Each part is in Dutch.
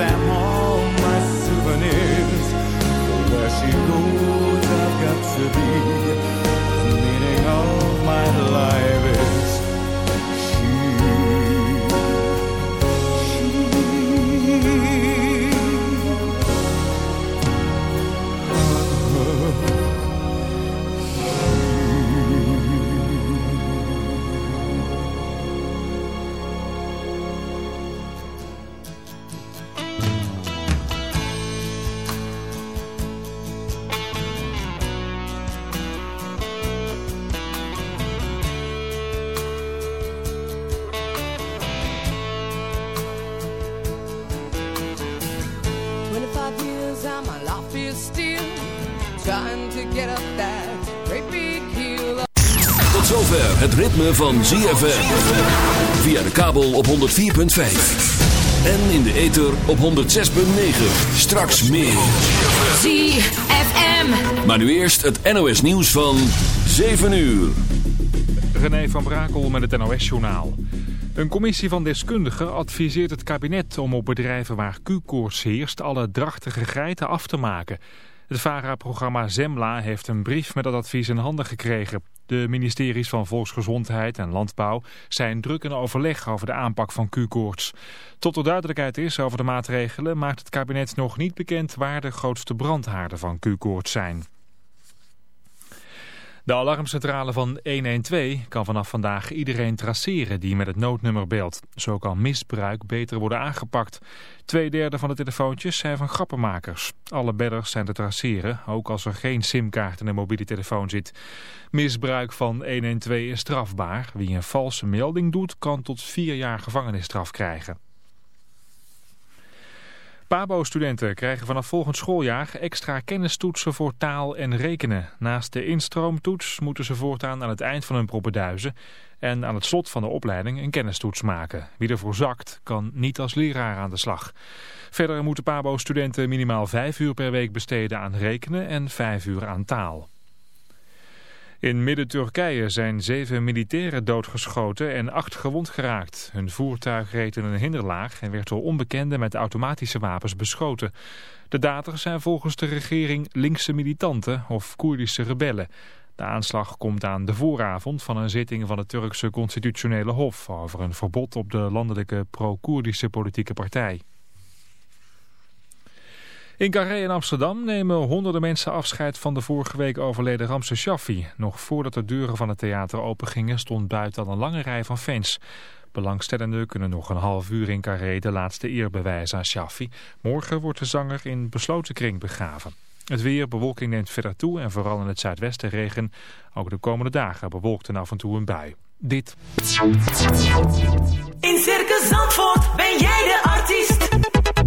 that morning. Van ZFM. Via de kabel op 104.5. En in de ether op 106.9. Straks meer. ZFM. Maar nu eerst het NOS nieuws van 7 uur. René van Brakel met het NOS journaal. Een commissie van deskundigen adviseert het kabinet om op bedrijven waar Q-koorts heerst alle drachtige geiten af te maken. Het VARA-programma Zemla heeft een brief met dat advies in handen gekregen. De ministeries van Volksgezondheid en Landbouw zijn druk in overleg over de aanpak van Q-koorts. Tot er duidelijkheid is over de maatregelen maakt het kabinet nog niet bekend waar de grootste brandhaarden van Q-koorts zijn. De alarmcentrale van 112 kan vanaf vandaag iedereen traceren die met het noodnummer belt. Zo kan misbruik beter worden aangepakt. Tweederde van de telefoontjes zijn van grappenmakers. Alle bedders zijn te traceren, ook als er geen simkaart in de mobiele telefoon zit. Misbruik van 112 is strafbaar. Wie een valse melding doet, kan tot vier jaar gevangenisstraf krijgen. PABO-studenten krijgen vanaf volgend schooljaar extra kennistoetsen voor taal en rekenen. Naast de instroomtoets moeten ze voortaan aan het eind van hun propenduizen en aan het slot van de opleiding een kennistoets maken. Wie ervoor zakt, kan niet als leraar aan de slag. Verder moeten PABO-studenten minimaal vijf uur per week besteden aan rekenen en vijf uur aan taal. In midden-Turkije zijn zeven militairen doodgeschoten en acht gewond geraakt. Hun voertuig reed in een hinderlaag en werd door onbekenden met automatische wapens beschoten. De daders zijn volgens de regering linkse militanten of Koerdische rebellen. De aanslag komt aan de vooravond van een zitting van het Turkse constitutionele hof... over een verbod op de landelijke pro-Koerdische politieke partij. In Carré in Amsterdam nemen honderden mensen afscheid van de vorige week overleden Ramse Shaffi. Nog voordat de deuren van het theater opengingen stond buiten al een lange rij van fans. Belangstellenden kunnen nog een half uur in Carré de laatste eer bewijzen aan Shaffi. Morgen wordt de zanger in besloten kring begraven. Het weer, bewolking neemt verder toe en vooral in het zuidwesten regen. Ook de komende dagen bewolkt en af en toe een bui. Dit. In Circus Zandvoort ben jij de artiest.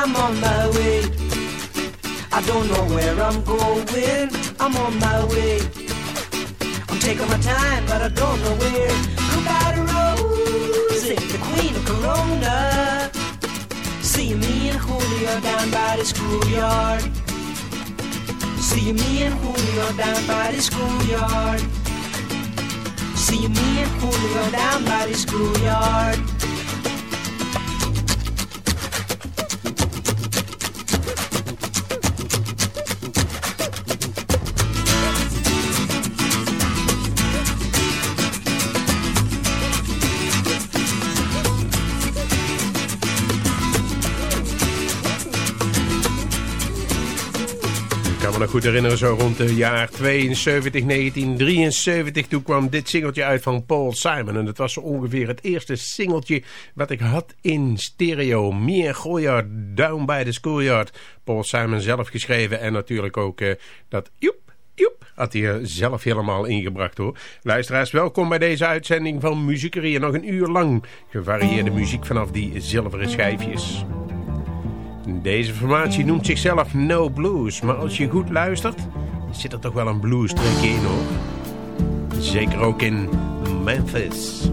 I'm on my way. I don't know where I'm going. I'm on my way. I'm taking my time, but I don't know where. Goodbye to Rose, the queen of Corona. See me and Julio down by the schoolyard. See me and Julio down by the schoolyard. See me and Julio down by the schoolyard. Goed herinneren, zo rond het jaar 72, 1973. Toen kwam dit singeltje uit van Paul Simon. En dat was zo ongeveer het eerste singeltje wat ik had in stereo. Meer Gooijaard, Down by the Schoolyard. Paul Simon zelf geschreven en natuurlijk ook uh, dat joep. Joep, had hij er zelf helemaal ingebracht hoor. Luisteraars, welkom bij deze uitzending van Muziekerie. Nog een uur lang gevarieerde muziek vanaf die zilveren schijfjes. Deze formatie noemt zichzelf No Blues, maar als je goed luistert, zit er toch wel een blues in hoor. Zeker ook in Memphis.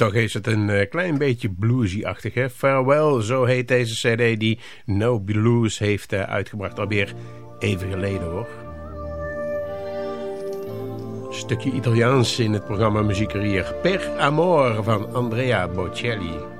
toch is het een eh, klein beetje bluesy-achtig. hè? Farewell, zo heet deze cd die No Blues heeft eh, uitgebracht. Alweer even geleden hoor. Stukje Italiaans in het programma Muziekcarrière. Per Amor van Andrea Bocelli.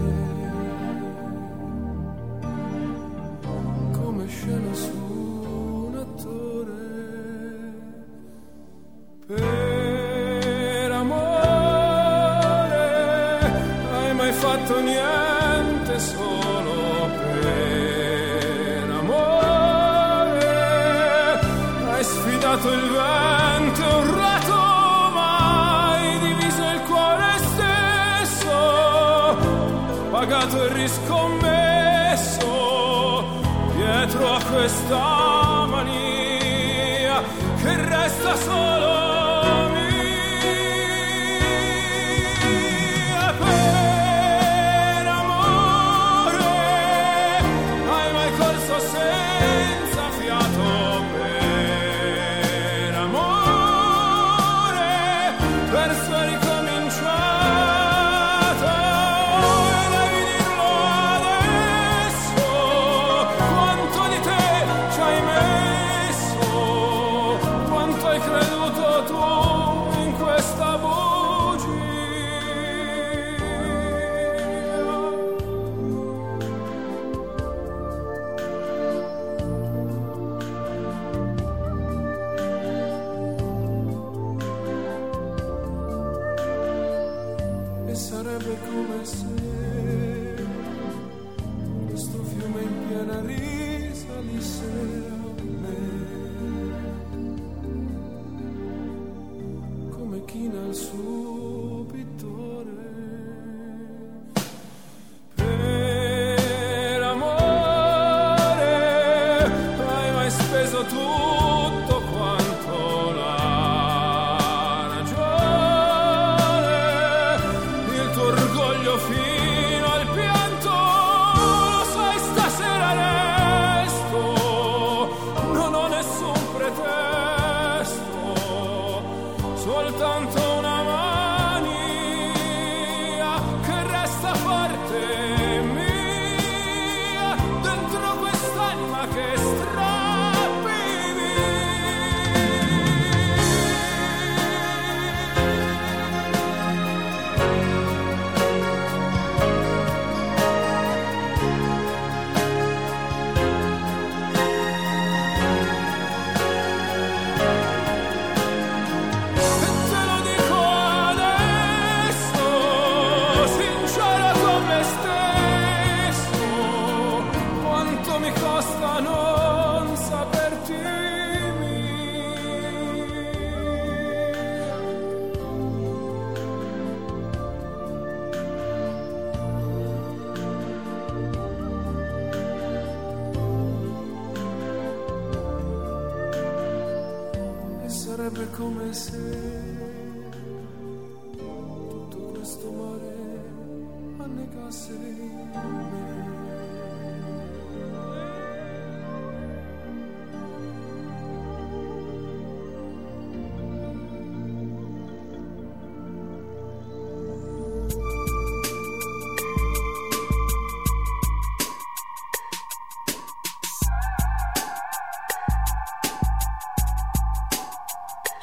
sempre come se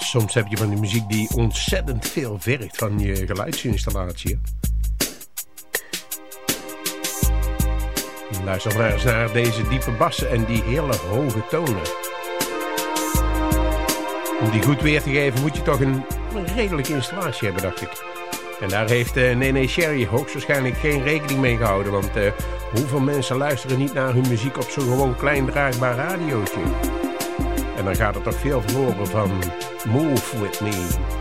Soms heb je van die muziek die ontzettend veel werkt van je geluidsinstallatie. Luister maar eens naar deze diepe bassen en die hele hoge tonen. Om die goed weer te geven moet je toch een redelijke installatie hebben, dacht ik. En daar heeft eh, uh, Nene Sherry hoogstwaarschijnlijk geen rekening mee gehouden. Want eh, hoeveel mensen luisteren niet naar hun muziek op zo'n gewoon klein draagbaar radiootje? En dan gaat er toch veel verloren van Move With Me.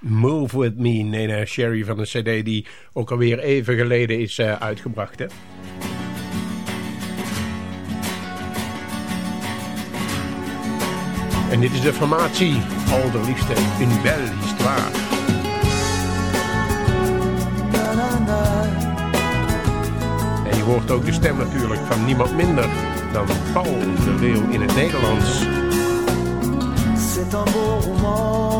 Move With Me, Nena Sherry van de cd die ook alweer even geleden is eh, uitgebracht. Hè? En dit is de formatie, allerliefste, une belle histoire. En je hoort ook de stem natuurlijk van niemand minder dan Paul de Leeuw in het Nederlands. C'est un beau roman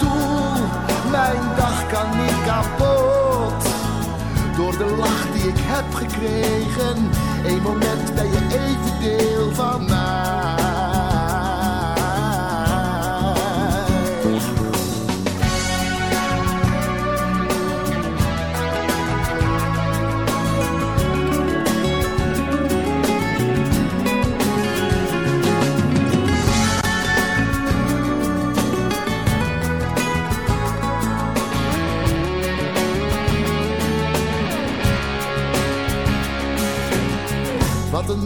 heb gekregen, een moment ben je even deel van mij.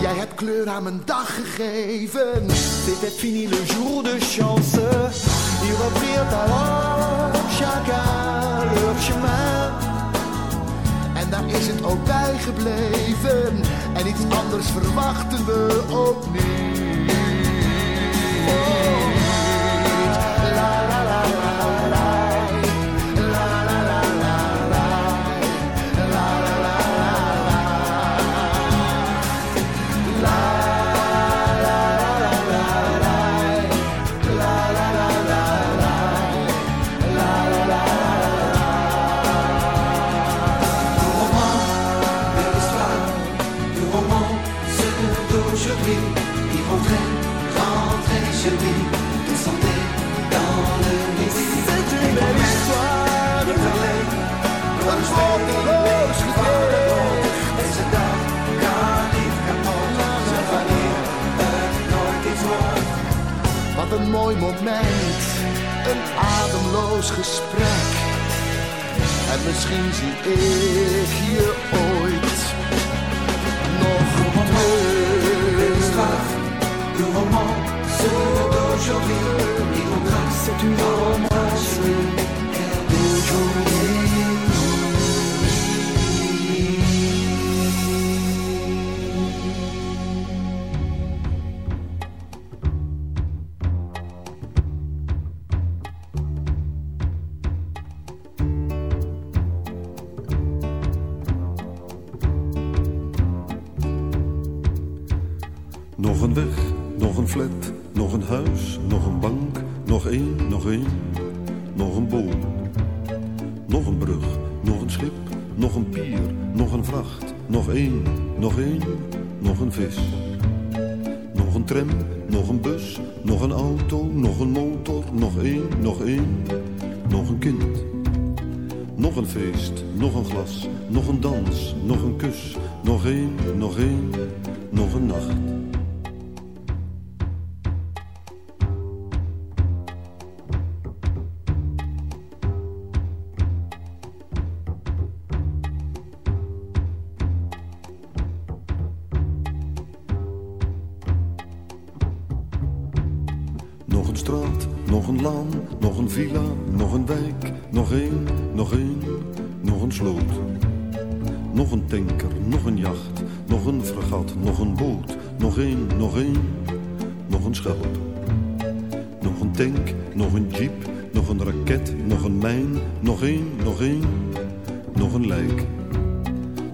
Jij hebt kleur aan mijn dag gegeven. C'était fini le jour de chance. Ils reprirent alors chacun leur chemin. En daar is het ook bij gebleven. En iets anders verwachten we ook d'aujourd'hui. Il rentrait, rentrait chez lui, descendait dans le midi. C'est une belle histoire. Il parlait, Een zorgeloos gedicht. en zijn dag kan niet kapot. Zijn wanneer het nooit iets wordt. Wat een mooi moment, een ademloos gesprek. En misschien zie ik je ooit d'aujourd'hui. Il rendra, C'est une romance nog één, nog een sloot. Nog een tanker, nog een jacht, nog een fregat, nog een boot, nog één, nog één, nog een schelp. Nog een tank, nog een jeep, nog een raket, nog een mijn, nog één, nog één, nog een lijk.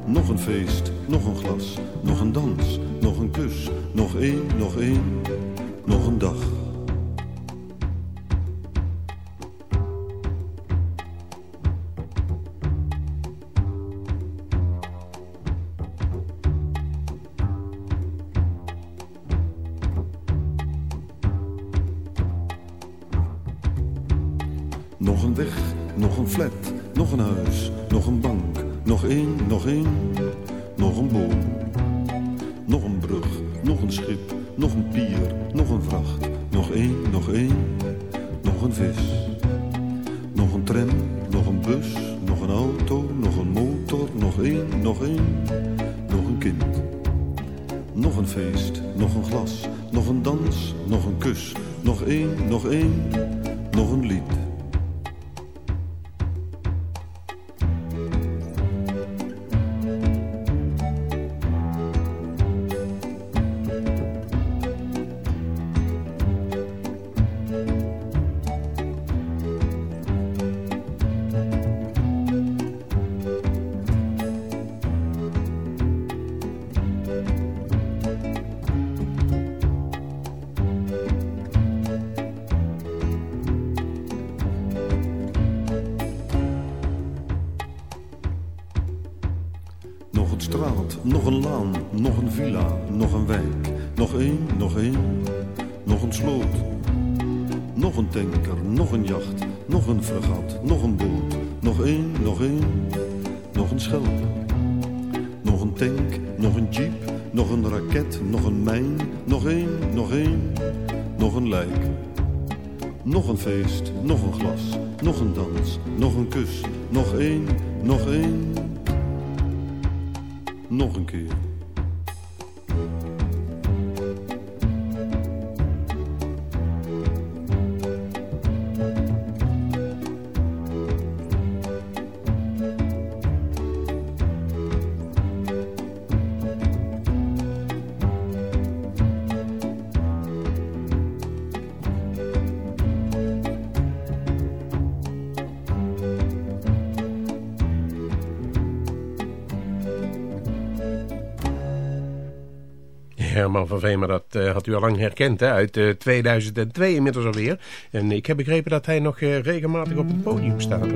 Nog een feest, nog een glas, nog een dans, nog een kus, nog één, nog één, nog een dag. Nog één, nog één, nog een sloot. Nog een tanker, nog een jacht, nog een fregat, nog een boot. Nog één, nog één, nog een schelp. Nog een tank, nog een jeep, nog een raket, nog een mijn. Nog één, nog één, nog een lijk. Nog een feest, nog een glas, nog een dans, nog een kus. Nog één, nog één, nog een keer. Eh, herkend, uit eh, 2002 inmiddels alweer. En ik heb begrepen dat hij nog eh, regelmatig op het podium staat.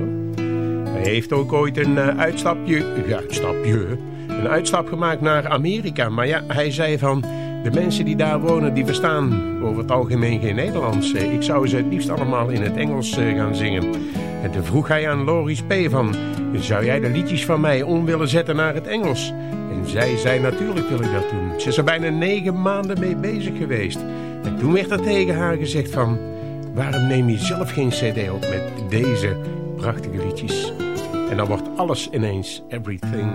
Hij heeft ook ooit een eh, uitstapje, uitstapje, een uitstap gemaakt naar Amerika. Maar ja, hij zei van, de mensen die daar wonen, die verstaan over het algemeen geen Nederlands. Eh, Ik zou ze het liefst allemaal in het Engels eh, gaan zingen. En toen vroeg hij aan Loris P. van, zou jij de liedjes van mij om willen zetten naar het Engels? Zij zei, natuurlijk wil ik dat doen. Ze is er bijna negen maanden mee bezig geweest. En toen werd er tegen haar gezegd van... waarom neem je zelf geen cd op met deze prachtige liedjes? En dan wordt alles ineens everything.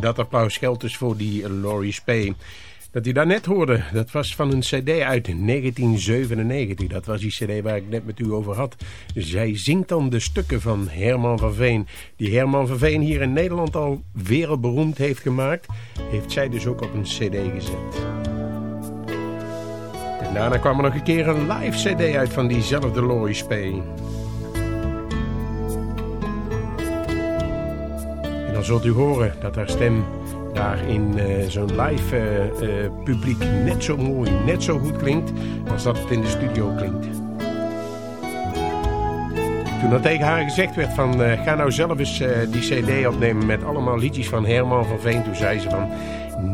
Dat applaus geldt dus voor die Laurie Spey. Dat u daarnet hoorde, dat was van een cd uit 1997. Dat was die cd waar ik net met u over had. Zij zingt dan de stukken van Herman van Veen. Die Herman van Veen hier in Nederland al wereldberoemd heeft gemaakt. Heeft zij dus ook op een cd gezet. En daarna kwam er nog een keer een live cd uit van diezelfde Laurie Spey. Dan zult u horen dat haar stem daar in uh, zo'n live uh, uh, publiek net zo mooi, net zo goed klinkt als dat het in de studio klinkt. Toen er tegen haar gezegd werd van ga nou zelf eens die cd opnemen met allemaal liedjes van Herman van Veen. Toen zei ze van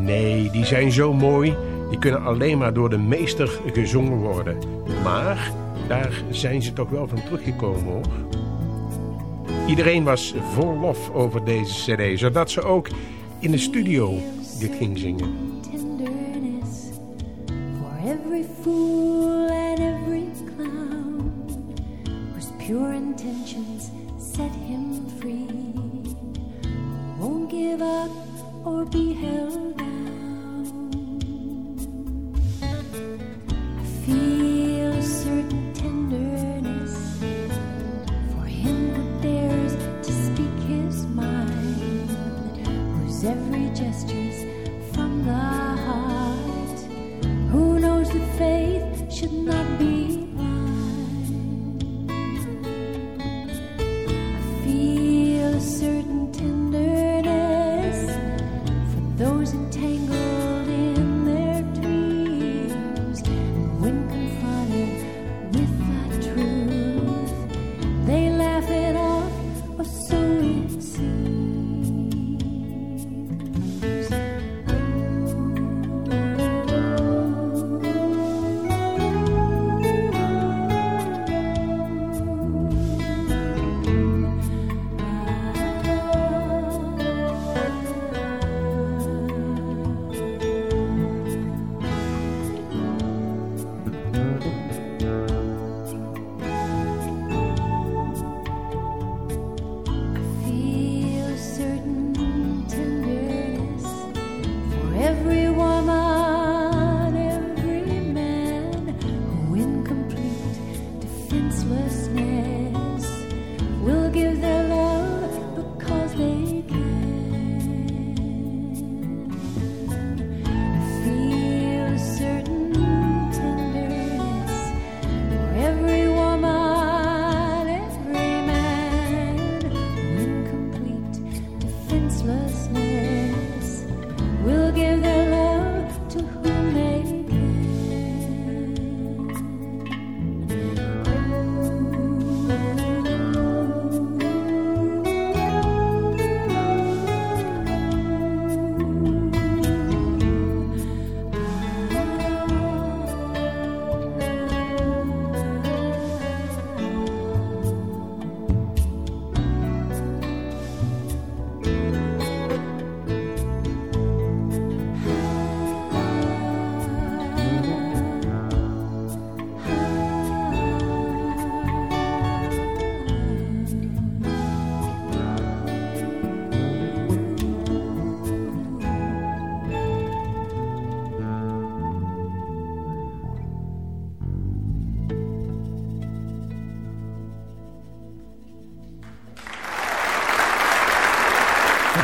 nee, die zijn zo mooi, die kunnen alleen maar door de meester gezongen worden. Maar daar zijn ze toch wel van teruggekomen hoor. Iedereen was vol lof over deze cd, zodat ze ook in de studio dit ging zingen. For every fool and every clown whose pure intentions set him free won't give up or be held down. I feel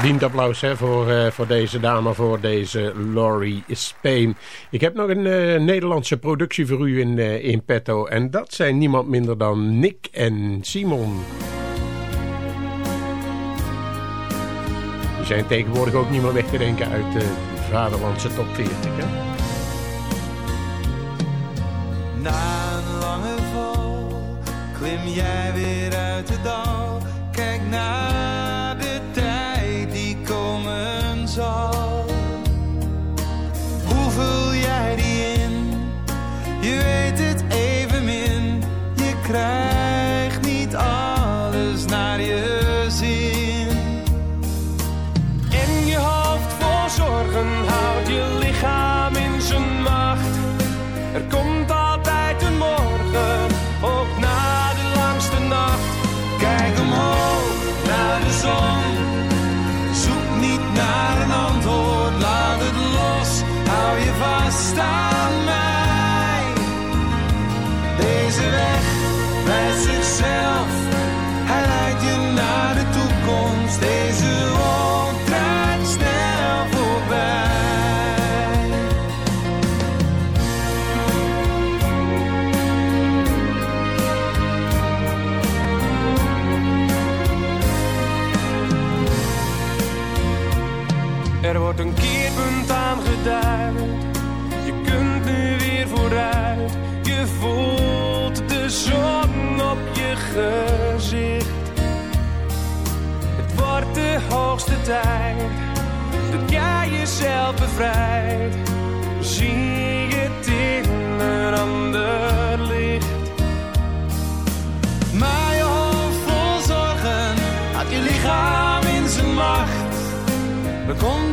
Verdient applaus hè, voor, eh, voor deze dame, voor deze Laurie Spain. Ik heb nog een eh, Nederlandse productie voor u in, eh, in petto. En dat zijn niemand minder dan Nick en Simon. Die zijn tegenwoordig ook niet meer weg te denken uit de vaderlandse top 40. Hè? Na een lange val klim jij weer uit de dal. Kijk naar all gezicht. Het wordt de hoogste tijd dat jij jezelf bevrijdt. Zie het in een ander licht. Maar je zorgen, had je lichaam in zijn macht. Er komt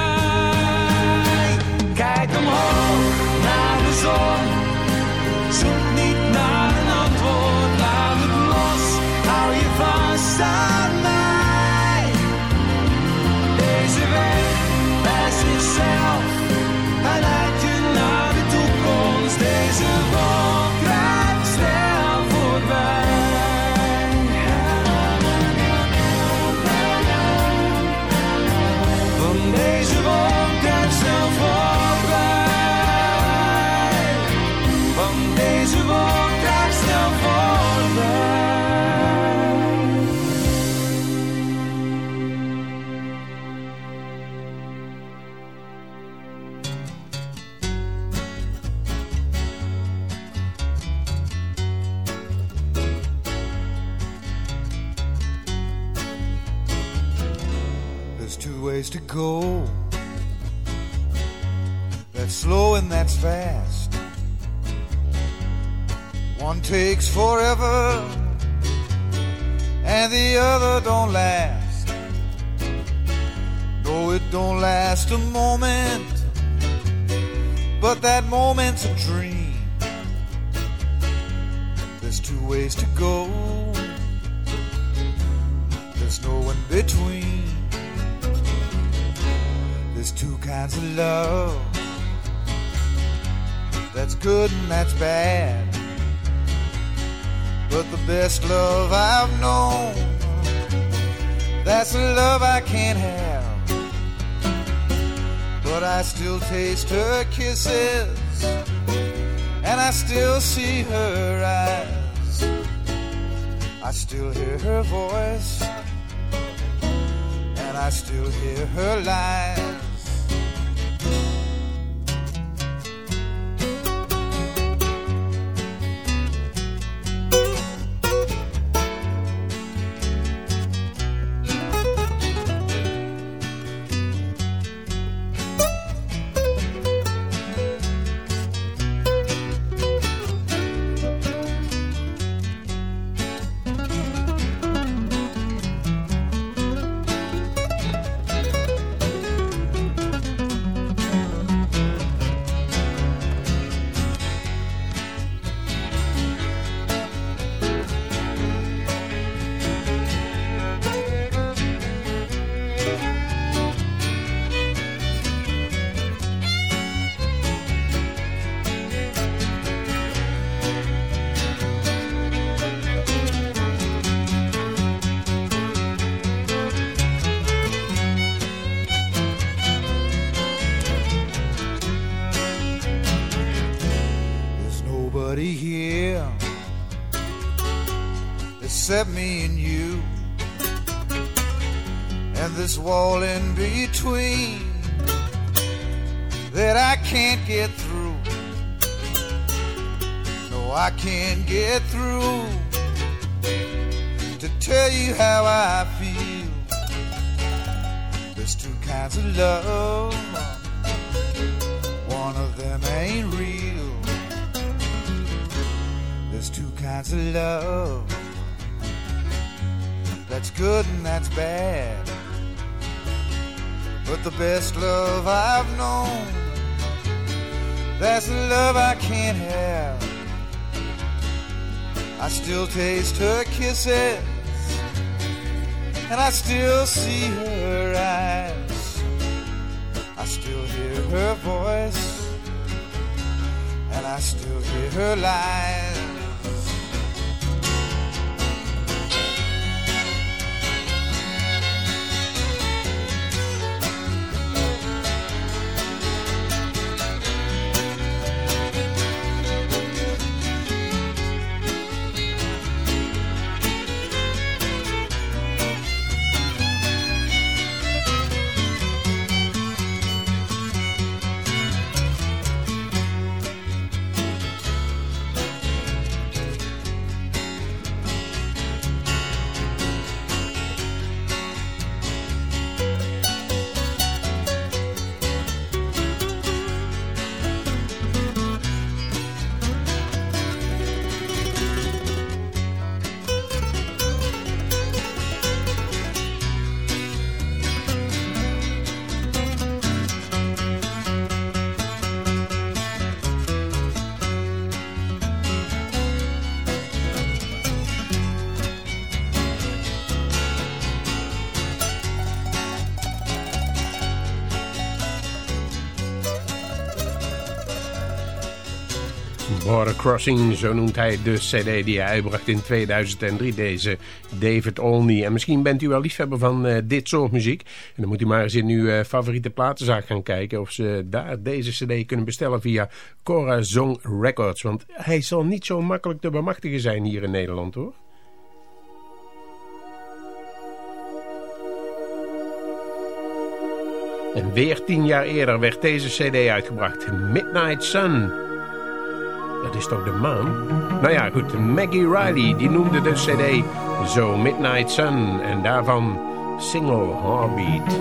Go. That's slow and that's fast. One takes forever, and the other don't last. No, it don't last a moment, but that moment's a dream. There's two ways to go. There's no in between. There's two kinds of love. That's good and that's bad. But the best love I've known That's a love I can't have. But I still taste her kisses, and I still see her eyes. I still hear her voice, and I still hear her lies. Between that I can't get through. No, I can't get through to tell you how I feel. There's two kinds of love. One of them ain't real. There's two kinds of love. That's good and that's bad. But the best love I've known, that's the love I can't have. I still taste her kisses, and I still see her eyes. I still hear her voice, and I still hear her lies. Border Crossing, zo noemt hij de cd die hij uitbracht in 2003, deze David Olney. En misschien bent u wel liefhebber van uh, dit soort muziek. En dan moet u maar eens in uw uh, favoriete platenzaak gaan kijken of ze daar deze cd kunnen bestellen via Cora Song Records. Want hij zal niet zo makkelijk te bemachtigen zijn hier in Nederland hoor. En weer tien jaar eerder werd deze cd uitgebracht, Midnight Sun. Dat is toch de maan? Nou ja, goed. Maggie Riley, die noemde de cd zo Midnight Sun. En daarvan Single Heartbeat.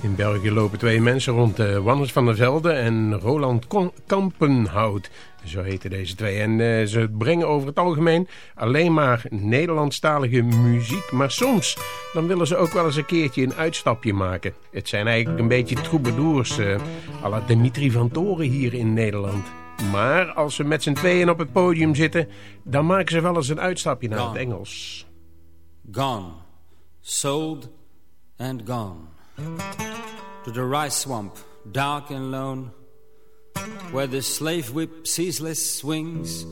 In België lopen twee mensen rond, uh, Wannes van der Velde en Roland Kampenhout. Zo heten deze twee. En uh, ze brengen over het algemeen alleen maar Nederlandstalige muziek. Maar soms dan willen ze ook wel eens een keertje een uitstapje maken. Het zijn eigenlijk een beetje troubadours. Uh, à la Dimitri van Toren hier in Nederland. Maar als ze met z'n tweeën op het podium zitten... dan maken ze wel eens een uitstapje naar Gone. het Engels. Gone, sold and gone to the rice swamp, dark and lone, where the slave whip ceaseless swings,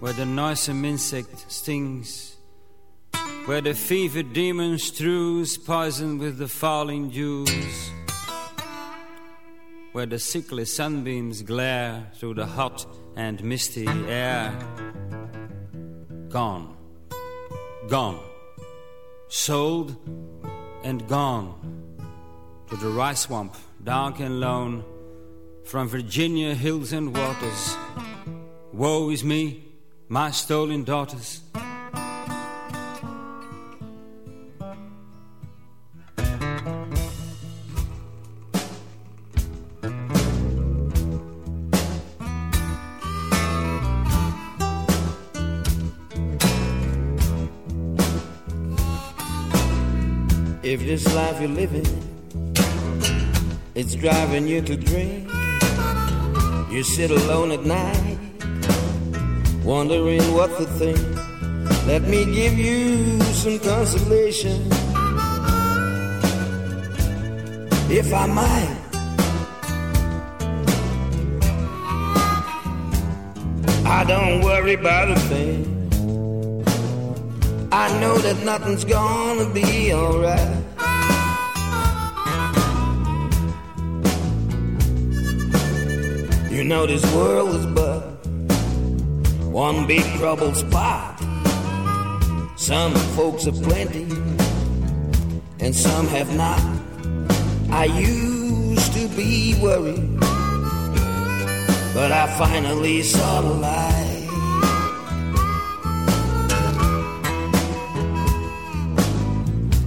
where the noisome insect stings, where the fever demon strews poison with the falling dews, where the sickly sunbeams glare through the hot and misty air. Gone, gone sold and gone to the rice swamp, dark and lone, from Virginia hills and waters. Woe is me, my stolen daughters. If this life you're living, it's driving you to drink, you sit alone at night, wondering what to think. Let me give you some consolation. If I might. I don't worry about a thing. I know that nothing's gonna be alright. You know this world is but one big troubled spot. Some folks have plenty, and some have not. I used to be worried, but I finally saw the light.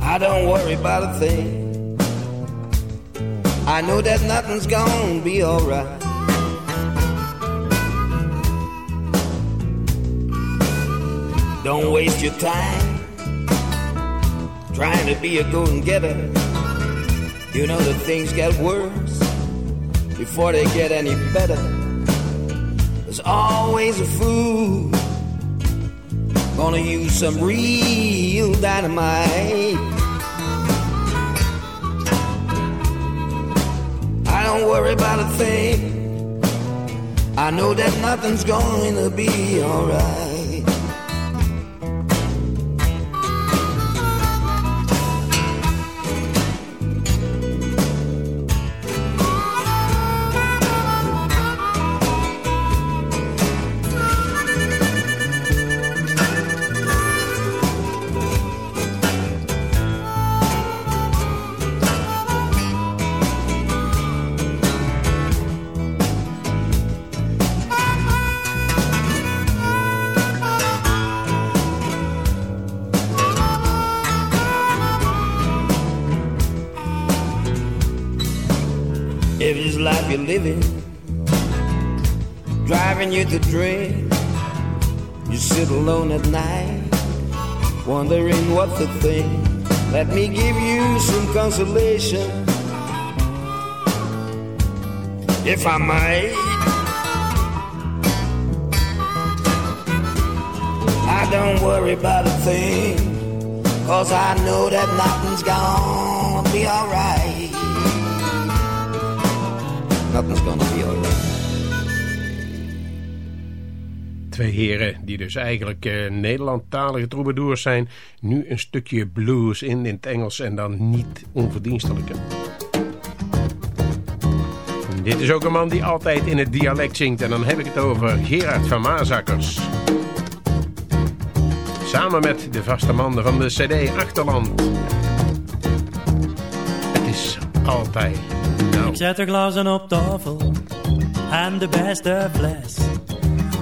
I don't worry about a thing. I know that nothing's gonna be alright. Don't waste your time trying to be a golden getter. You know that things get worse before they get any better. There's always a fool gonna use some real dynamite. I don't worry about a thing. I know that nothing's going to be alright. If this life you're living, driving you to drink, you sit alone at night, wondering what to think. Let me give you some consolation, if I might. I don't worry about a thing, cause I know that nothing's gonna be alright. Nothing's gonna be. Twee heren die dus eigenlijk eh, Nederlandtalige troubadours zijn. Nu een stukje blues in, in het Engels en dan niet onverdienstelijke. En dit is ook een man die altijd in het dialect zingt. En dan heb ik het over Gerard van Maasakkers. Samen met de vaste mannen van de cd Achterland. Het is altijd... Ik zet de glazen op tafel en de beste fles.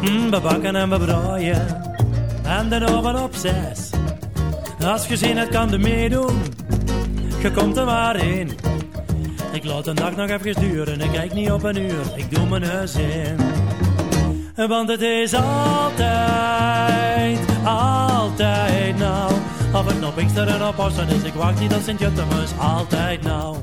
Mm, we bakken en we braaien en de oven op zes. Als je hebt kan je meedoen, je komt er maar in. Ik laat een dag nog even duren, ik kijk niet op een uur, ik doe mijn huis in. Want het is altijd, altijd nou. Of het nou Pinkster en op Pasen is, ik wacht niet dat Sint-Jutemus, altijd nou.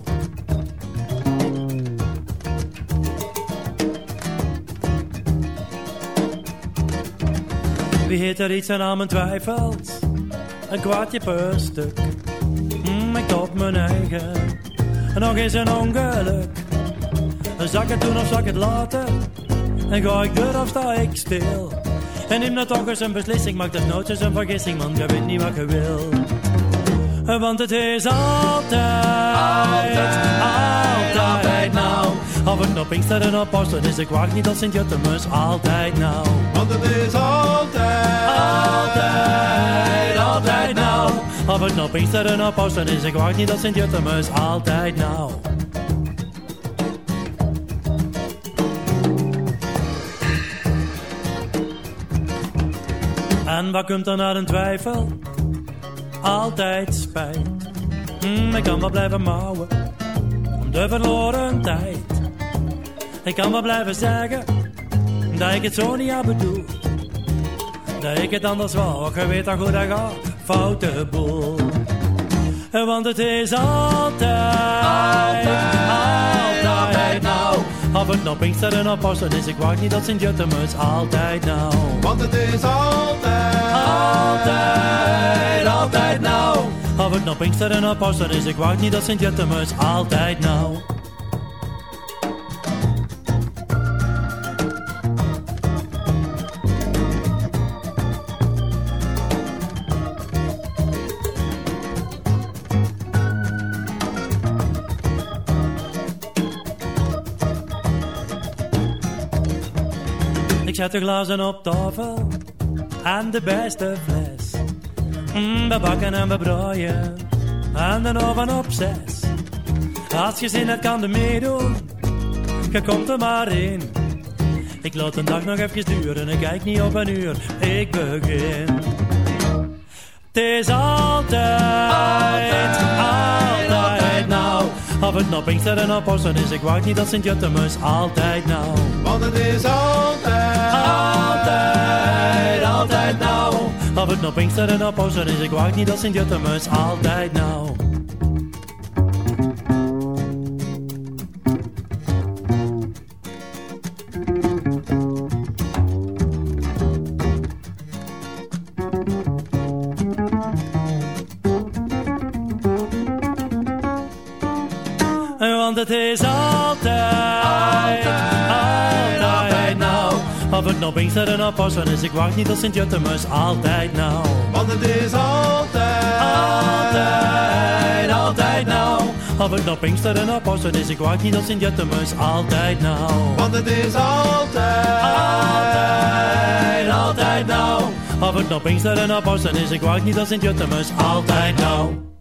Wie heeft er iets aan aan mijn twijfels? Een kwartje per stuk. Mm, ik top mijn eigen. Nog eens een ongeluk. Zak het doen of zak het laten? En ga ik door of sta ik stil? En neem dat toch eens een beslissing, maak dat nooit eens een vergissing, man, je weet niet wat je wil. Want het is altijd, altijd, altijd nou. Of het Pinkster en op is, ik wacht niet tot Sint-Jutemus, altijd nou. Want het is altijd, altijd, altijd nou. Of het Pinkster en op Pasen is, ik wacht niet tot Sint-Jutemus, altijd nou. En wat komt er naar een twijfel? Altijd spijt. Hmm, ik kan wel blijven mouwen om de verloren tijd. Ik kan wel blijven zeggen dat ik het zo niet aan bedoel. Dat ik het anders wou, je weet dan goed dat gaat, foute boel. Want het is altijd, altijd, altijd nou. Of het nou Pinkster en op Pasen is, ik wacht niet tot Sint-Jutemus, altijd nou. Want het is altijd, altijd, altijd nou. Of het nou Pinkster en op Pasen is, ik wacht niet tot Sint-Jutemus, altijd nou. Zet de glazen op tafel en de beste fles. Mm, we bakken en we braaien en de oven op zes. Als je zin hebt kan de meedoen, je komt er maar in. Ik laat een dag nog even duren, ik kijk niet op een uur, ik begin. Het is altijd, altijd, altijd nou. Of het nou Pinkster en op Pasen is, ik wacht niet tot Sint-Jutemus, altijd nou. Want het is altijd, altijd, Of het nou Pinkster en Pasen is, ik wacht niet tot Sint-Jutemus, altijd nou. Nou Pinkster en op Pasen is, ik wacht niet tot Sint-Jutemus, altijd nou. Want het is altijd, altijd, altijd nou. Of het nou Pinkster en Pasen is, ik wacht niet tot Sint-Jutemus, altijd nou. Want het is altijd, altijd, altijd nou. Of het nou Pinkster en Pasen is, ik wacht niet tot Sint-Jutemus, altijd nou.